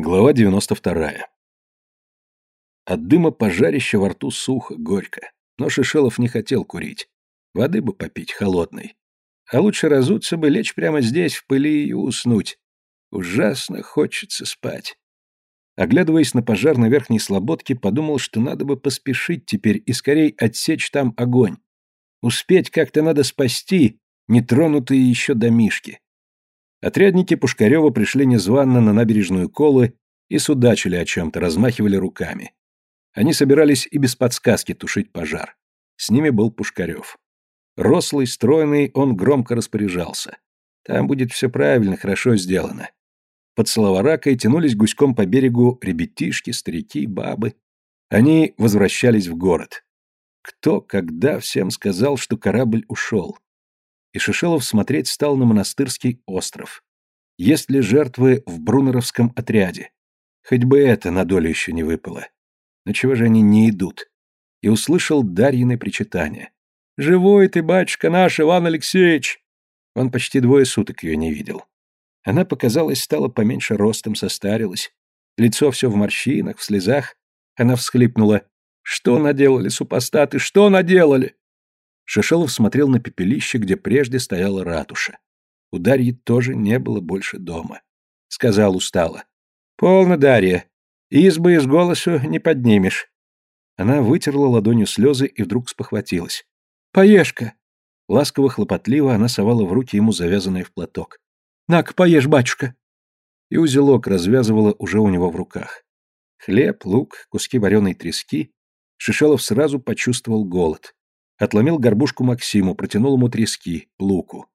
Глава 92. От дыма пожарища во рту сухо, горько. Но Шишелов не хотел курить. Воды бы попить холодной. А лучше разуться бы, лечь прямо здесь, в пыли и уснуть. Ужасно хочется спать. Оглядываясь на пожар на верхней слободке, подумал, что надо бы поспешить теперь и скорее отсечь там огонь. Успеть как-то надо спасти нетронутые еще домишки. Отрядники Пушкарева пришли незванно на набережную Колы и судачили о чем-то, размахивали руками. Они собирались и без подсказки тушить пожар. С ними был Пушкарев. Рослый, стройный, он громко распоряжался. Там будет все правильно, хорошо сделано. Под Соловоракой тянулись гуськом по берегу ребятишки, старики, бабы. Они возвращались в город. Кто, когда всем сказал, что корабль ушел? И Шишелов смотреть стал на монастырский остров. Есть ли жертвы в Брунеровском отряде? Хоть бы это на долю еще не выпало. Но чего же они не идут? И услышал Дарьины причитание. «Живой ты, батюшка наш, Иван Алексеевич!» Он почти двое суток ее не видел. Она, показалось, стала поменьше ростом, состарилась. Лицо все в морщинах, в слезах. Она всхлипнула. «Что наделали супостаты? Что наделали?» Шишелов смотрел на пепелище, где прежде стояла ратуша. У Дарьи тоже не было больше дома. Сказал устало. «Полно, Дарья. Избы из голосу не поднимешь». Она вытерла ладонью слезы и вдруг спохватилась. «Поешь-ка!» Ласково-хлопотливо она совала в руки ему завязанное в платок. «На-ка, поешь, батюшка!» И узелок развязывала уже у него в руках. Хлеб, лук, куски вареной трески. Шишелов сразу почувствовал голод. Отломил горбушку Максиму, протянул ему трески, луку.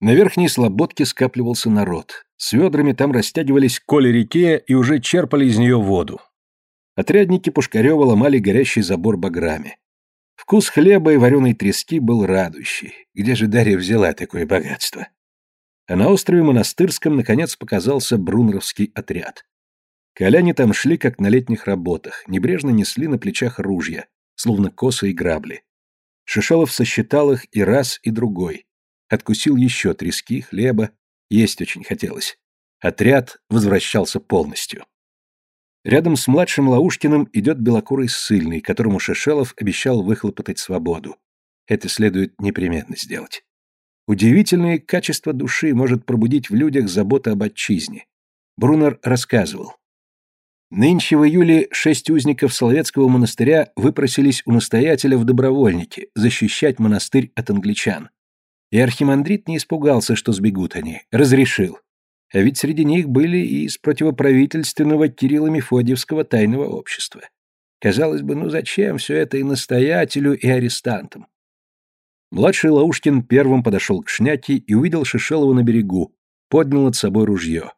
На верхней слободке скапливался народ. С ведрами там растягивались коли реке и уже черпали из нее воду. Отрядники Пушкарева ломали горящий забор баграми. Вкус хлеба и вареной трески был радующий. Где же Дарья взяла такое богатство? А на острове Монастырском наконец показался брунровский отряд. Коляне там шли, как на летних работах, небрежно несли на плечах ружья, словно косы и грабли. Шишелов сосчитал их и раз, и другой. Откусил еще трески, хлеба. Есть очень хотелось. Отряд возвращался полностью. Рядом с младшим Лаушкиным идет белокурый ссыльный, которому Шишелов обещал выхлопотать свободу. Это следует непременно сделать. Удивительные качества души может пробудить в людях забота об отчизне. Брунер рассказывал. Нынче в июле шесть узников Соловецкого монастыря выпросились у настоятеля в добровольники защищать монастырь от англичан. И архимандрит не испугался, что сбегут они, разрешил. А ведь среди них были и из противоправительственного Кирилла Мефодиевского тайного общества. Казалось бы, ну зачем все это и настоятелю, и арестантам? Младший Лаушкин первым подошел к шняке и увидел Шишелова на берегу, поднял над собой ружье.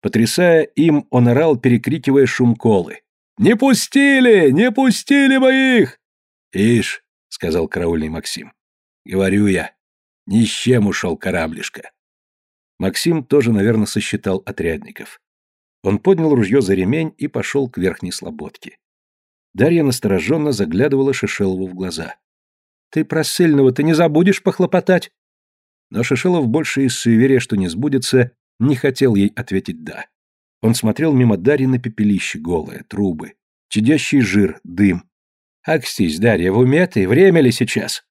Потрясая им, он орал, перекрикивая шум колы. «Не пустили! Не пустили моих!» «Ишь», — сказал караульный Максим. «Говорю я, ни с чем ушел кораблишка». Максим тоже, наверное, сосчитал отрядников. Он поднял ружье за ремень и пошел к верхней слободке. Дарья настороженно заглядывала Шишелову в глаза. «Ты про сыльного-то не забудешь похлопотать?» Но Шишелов больше из суеверия, что не сбудется, не хотел ей ответить «да». Он смотрел мимо Дарьи на пепелище голое, трубы, чадящий жир, дым. «Акстись, Дарья, в уме ты? Время ли сейчас?»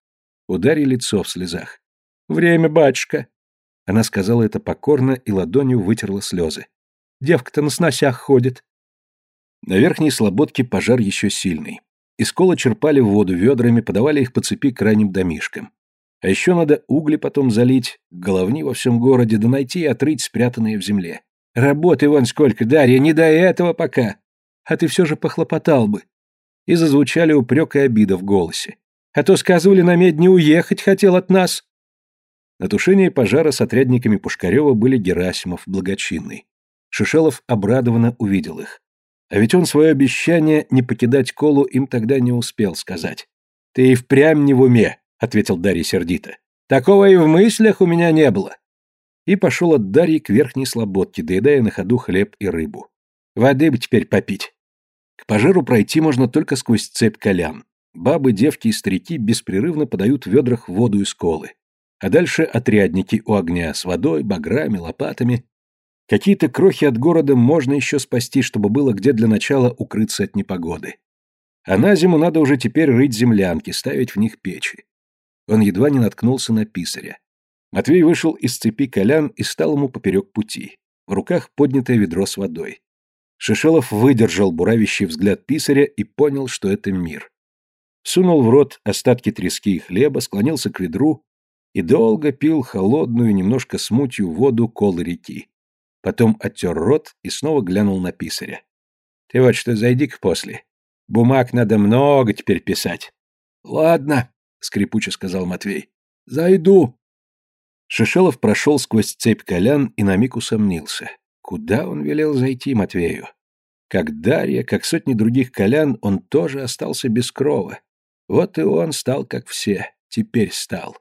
У Дарьи лицо в слезах. «Время, батюшка!» Она сказала это покорно и ладонью вытерла слезы. «Девка-то на сносях ходит». На верхней слободке пожар еще сильный. Из кола черпали воду ведрами, подавали их по цепи к ранним домишкам. А еще надо угли потом залить, головни во всем городе, да найти и отрыть спрятанные в земле. Работы вон сколько, Дарья, не до этого пока. А ты все же похлопотал бы. И зазвучали упрек и обида в голосе. А то сказывали на медне уехать хотел от нас. На тушение пожара с отрядниками Пушкарева были Герасимов, Благочинный. Шишелов обрадованно увидел их. А ведь он свое обещание не покидать колу им тогда не успел сказать. Ты и впрямь не в уме, — ответил Дарья сердито. «Такого и в мыслях у меня не было». И пошел от Дарьи к верхней слободке, доедая на ходу хлеб и рыбу. «Воды бы теперь попить». К пожару пройти можно только сквозь цепь колян. Бабы, девки и старики беспрерывно подают в ведрах воду из колы. А дальше отрядники у огня с водой, баграми, лопатами. Какие-то крохи от города можно еще спасти, чтобы было где для начала укрыться от непогоды. А на зиму надо уже теперь рыть землянки, ставить в них печи. Он едва не наткнулся на писаря. Матвей вышел из цепи колян и стал ему поперек пути. В руках поднятое ведро с водой. Шишелов выдержал буравящий взгляд писаря и понял, что это мир. Сунул в рот остатки трески и хлеба, склонился к ведру и долго пил холодную, немножко смутью воду колы реки. Потом оттер рот и снова глянул на писаря. «Ты вот что, зайди-ка после. Бумаг надо много теперь писать». «Ладно», — скрипуче сказал Матвей. «Зайду». Шишелов прошел сквозь цепь колян и на миг усомнился. Куда он велел зайти Матвею? Как Дарья, как сотни других колян, он тоже остался без крова. Вот и он стал как все, теперь стал.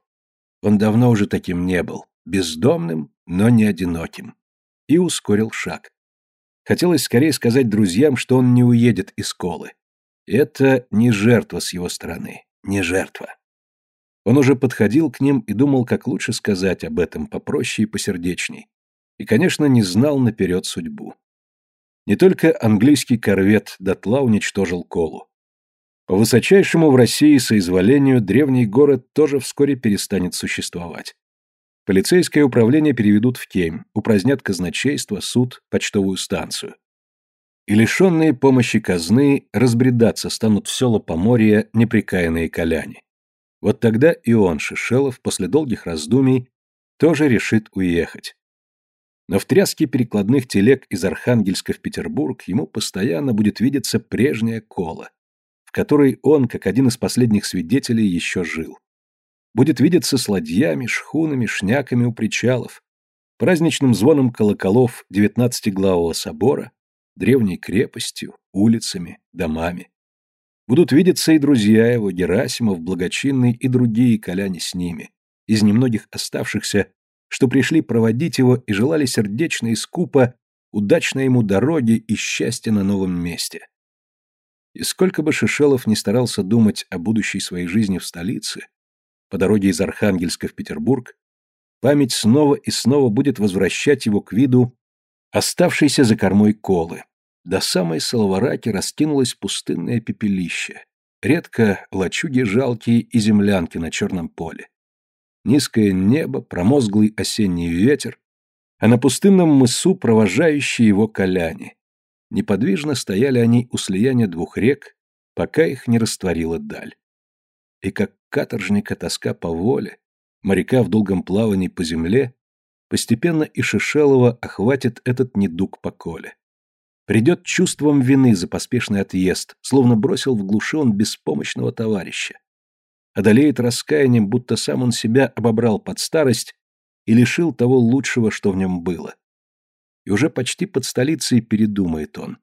Он давно уже таким не был, бездомным, но не одиноким. И ускорил шаг. Хотелось скорее сказать друзьям, что он не уедет из колы. Это не жертва с его стороны, не жертва. Он уже подходил к ним и думал, как лучше сказать об этом попроще и посердечней. И, конечно, не знал наперед судьбу. Не только английский корвет дотла уничтожил Колу. По высочайшему в России соизволению древний город тоже вскоре перестанет существовать. Полицейское управление переведут в Кейм, упразднят казначейство, суд, почтовую станцию. И лишенные помощи казны разбредаться станут в села Поморья неприкаянные коляне. Вот тогда и он, Шишелов, после долгих раздумий, тоже решит уехать. Но в тряске перекладных телег из Архангельска в Петербург ему постоянно будет видеться прежняя кола в которой он, как один из последних свидетелей, еще жил. Будет видеться с ладьями, шхунами, шняками у причалов, праздничным звоном колоколов девятнадцатиглавого собора, древней крепостью, улицами, домами. Будут видеться и друзья его, Герасимов, Благочинный и другие коляне с ними, из немногих оставшихся, что пришли проводить его и желали сердечно и скупо удачной ему дороги и счастья на новом месте. И сколько бы Шишелов не старался думать о будущей своей жизни в столице, по дороге из Архангельска в Петербург, память снова и снова будет возвращать его к виду оставшейся за кормой колы. До самой Соловараки раскинулось пустынное пепелище, редко лачуги жалкие и землянки на черном поле. Низкое небо, промозглый осенний ветер, а на пустынном мысу провожающие его коляне, Неподвижно стояли они у слияния двух рек, пока их не растворила даль. И как каторжника тоска по воле, моряка в долгом плавании по земле, постепенно и Шишелова охватит этот недуг по коле. Придет чувством вины за поспешный отъезд, словно бросил в глуши он беспомощного товарища. Одолеет раскаянием, будто сам он себя обобрал под старость и лишил того лучшего, что в нем было и уже почти под столицей передумает он.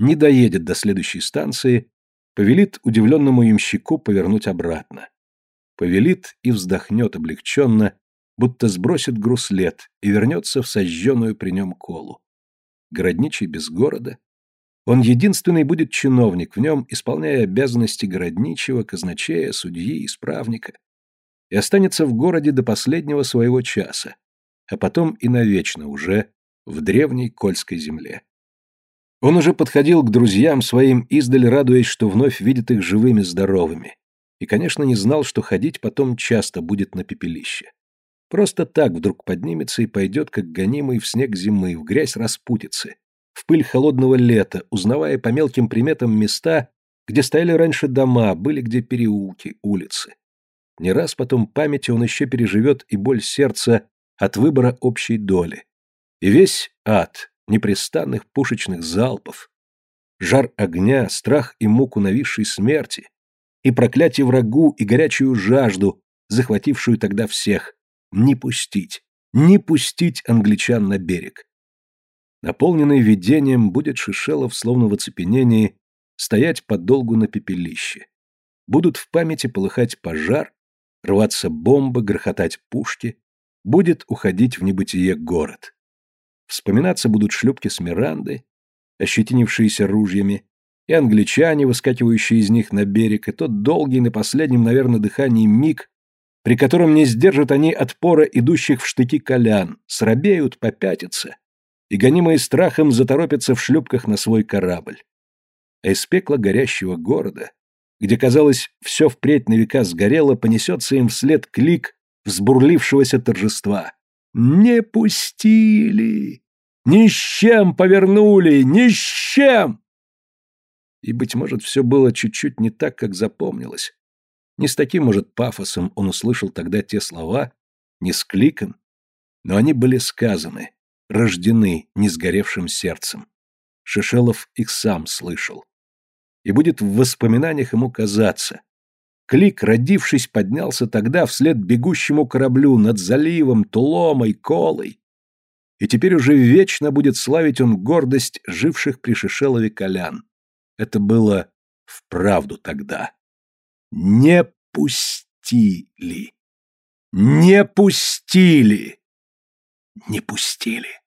Не доедет до следующей станции, повелит удивленному ямщику повернуть обратно. Повелит и вздохнет облегченно, будто сбросит груз лет и вернется в сожженную при нем колу. Городничий без города. Он единственный будет чиновник в нем, исполняя обязанности городничего, казначея, судьи, исправника. И останется в городе до последнего своего часа, а потом и навечно уже в древней Кольской земле. Он уже подходил к друзьям своим, издаль радуясь, что вновь видит их живыми, здоровыми. И, конечно, не знал, что ходить потом часто будет на пепелище. Просто так вдруг поднимется и пойдет, как гонимый в снег зимы, в грязь распутицы, в пыль холодного лета, узнавая по мелким приметам места, где стояли раньше дома, были где переулки, улицы. Не раз потом памяти он еще переживет и боль сердца от выбора общей доли, и весь ад непрестанных пушечных залпов, жар огня, страх и муку нависшей смерти, и проклятие врагу, и горячую жажду, захватившую тогда всех, не пустить, не пустить англичан на берег. Наполненный видением будет Шишелов, словно в оцепенении, стоять подолгу на пепелище. Будут в памяти полыхать пожар, рваться бомбы, грохотать пушки, будет уходить в небытие город. Вспоминаться будут шлюпки с Миранды, ощетинившиеся ружьями, и англичане, выскакивающие из них на берег, и тот долгий на последнем, наверное, дыхании миг, при котором не сдержат они отпора идущих в штыки колян, срабеют, попятятся, и, гонимые страхом, заторопятся в шлюпках на свой корабль. А из пекла горящего города, где, казалось, все впредь на века сгорело, понесется им вслед клик взбурлившегося торжества. «Не пустили! Ни с чем повернули! Ни с чем!» И, быть может, все было чуть-чуть не так, как запомнилось. Не с таким, может, пафосом он услышал тогда те слова, не с кликом, но они были сказаны, рождены несгоревшим сердцем. Шишелов их сам слышал. И будет в воспоминаниях ему казаться. Клик, родившись, поднялся тогда вслед бегущему кораблю над заливом, Туломой, Колой. И теперь уже вечно будет славить он гордость живших при Шишелове колян. Это было вправду тогда. Не пустили. Не пустили. Не пустили.